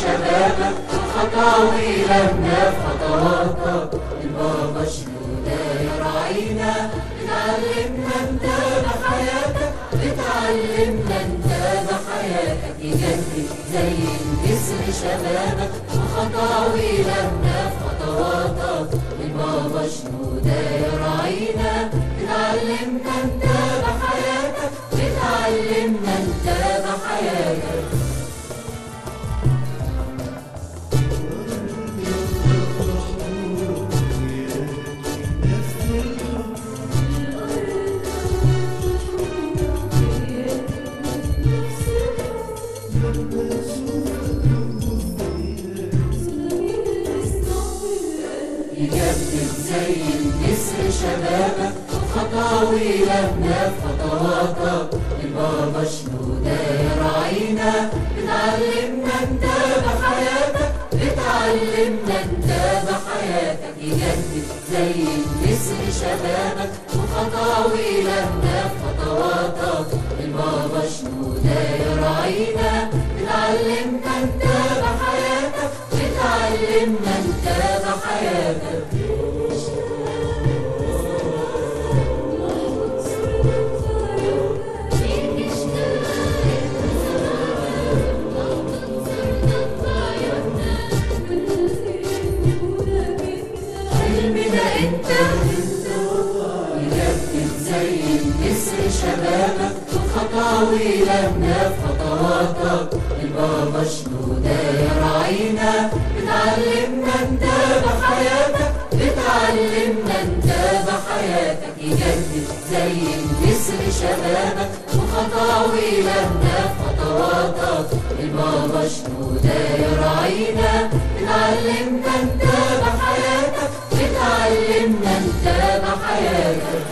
شبابك وخطاوينا في خطواتك البابا شنودة يراعينا بتعلمنا نتابع حياتك بتعلمنا نتابع حياتك. يجدد زي النسر شبابك وخطاوينا في خطواتك البابا شنودة يراعينا بتعلمنا نتابع حياتك بتعلمنا نتابع حياتك. يجدد زي النسر شبابك وخطاوينا في خطواتك البابا شنودة يراعينا بتعلمنا نتابع حياتك بتعلمنا نتابع حياتك. يجدد زي النسر شبابك وخطاوينا في خطواتك البابا شنودة يراعينا بتعلمنا نتابع يجدد زي النسر شبابك وخطاوينا في خطواتك البابا شنودة يجدد زي النسر شبابك وخطاه إلهنا خطواتك. البابا شنودة يرعينا اتعلمنا نتابع حياتك اتعلمنا نتابع حياتك